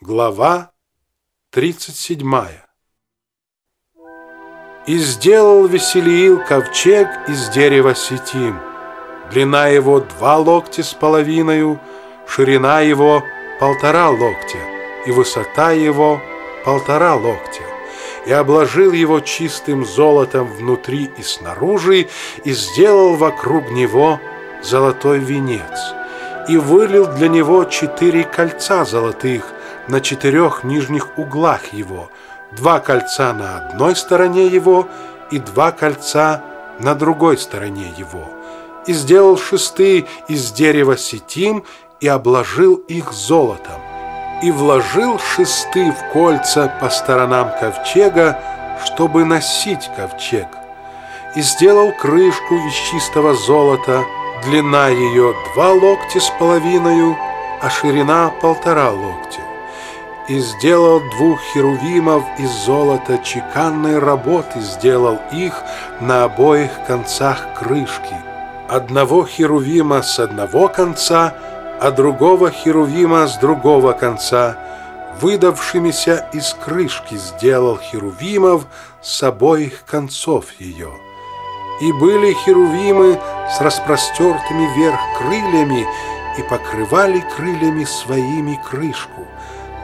Глава 37 И сделал Веселиил ковчег из дерева сетим. Длина его два локтя с половиною, ширина его полтора локтя, и высота его полтора локтя. И обложил его чистым золотом внутри и снаружи, и сделал вокруг него золотой венец. И вылил для него четыре кольца золотых, на четырех нижних углах его, два кольца на одной стороне его и два кольца на другой стороне его. И сделал шесты из дерева сетим и обложил их золотом. И вложил шесты в кольца по сторонам ковчега, чтобы носить ковчег. И сделал крышку из чистого золота, длина ее два локтя с половиной, а ширина полтора локтя и сделал двух херувимов из золота чеканной работы, сделал их на обоих концах крышки. Одного херувима с одного конца, а другого херувима с другого конца. Выдавшимися из крышки сделал херувимов с обоих концов ее. И были херувимы с распростертыми вверх крыльями и покрывали крыльями своими крышку –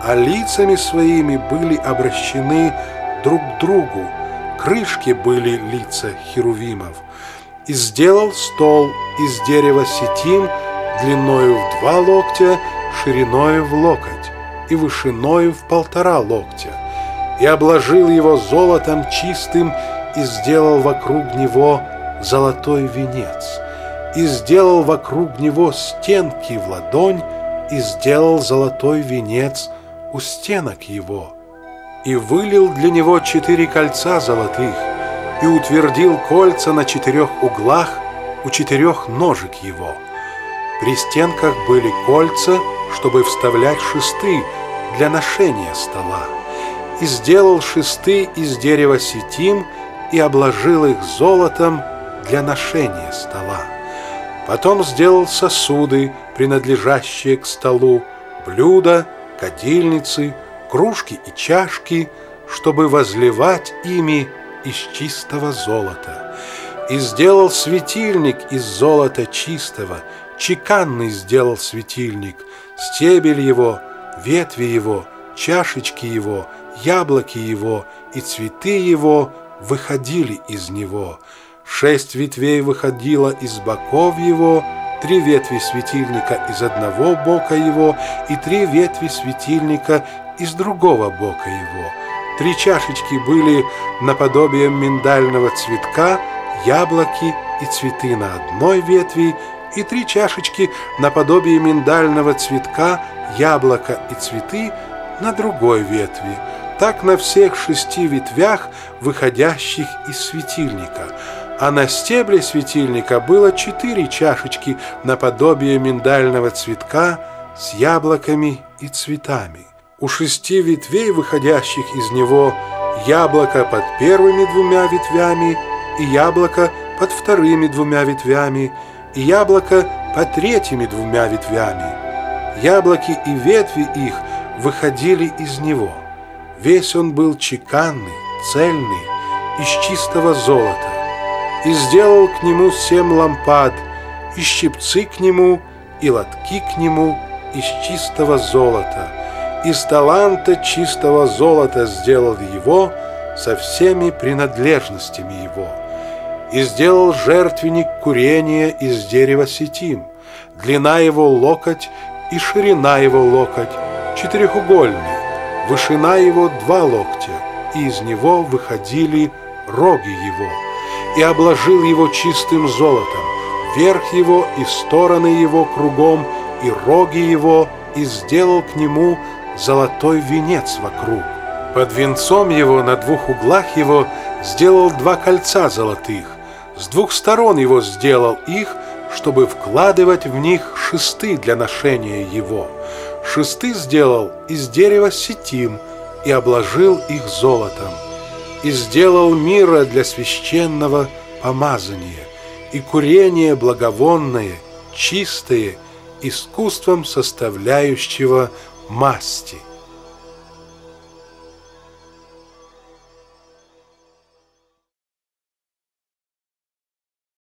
а лицами своими были обращены друг к другу. Крышки были лица херувимов. И сделал стол из дерева сетим длиною в два локтя, шириною в локоть и вышиною в полтора локтя, и обложил его золотом чистым и сделал вокруг него золотой венец, и сделал вокруг него стенки в ладонь, и сделал золотой венец – у стенок его, и вылил для него четыре кольца золотых, и утвердил кольца на четырех углах у четырех ножек его. При стенках были кольца, чтобы вставлять шесты для ношения стола, и сделал шесты из дерева сетим и обложил их золотом для ношения стола. Потом сделал сосуды, принадлежащие к столу, блюда кадильницы, кружки и чашки, чтобы возливать ими из чистого золота. И сделал светильник из золота чистого, чеканный сделал светильник, стебель его, ветви его, чашечки его, яблоки его и цветы его выходили из него. Шесть ветвей выходило из боков его, три ветви светильника из одного бока его и три ветви светильника из другого бока его. Три чашечки были наподобие миндального цветка, яблоки и цветы на одной ветви, и три чашечки наподобие миндального цветка, яблока и цветы на другой ветви. Так на всех шести ветвях, выходящих из светильника – а на стебле светильника было четыре чашечки наподобие миндального цветка с яблоками и цветами. У шести ветвей, выходящих из него, яблоко под первыми двумя ветвями и яблоко под вторыми двумя ветвями и яблоко под третьими двумя ветвями. Яблоки и ветви их выходили из него. Весь он был чеканный, цельный, из чистого золота и сделал к нему семь лампад, и щипцы к нему, и лотки к нему из чистого золота. Из таланта чистого золота сделал его со всеми принадлежностями его. И сделал жертвенник курения из дерева сетим, длина его локоть и ширина его локоть, четырехугольный, вышина его два локтя, и из него выходили роги его и обложил его чистым золотом, верх его и стороны его кругом, и роги его, и сделал к нему золотой венец вокруг. Под венцом его на двух углах его сделал два кольца золотых, с двух сторон его сделал их, чтобы вкладывать в них шесты для ношения его. Шесты сделал из дерева сетим и обложил их золотом и сделал мира для священного помазания, и курение благовонное, чистое, искусством составляющего масти –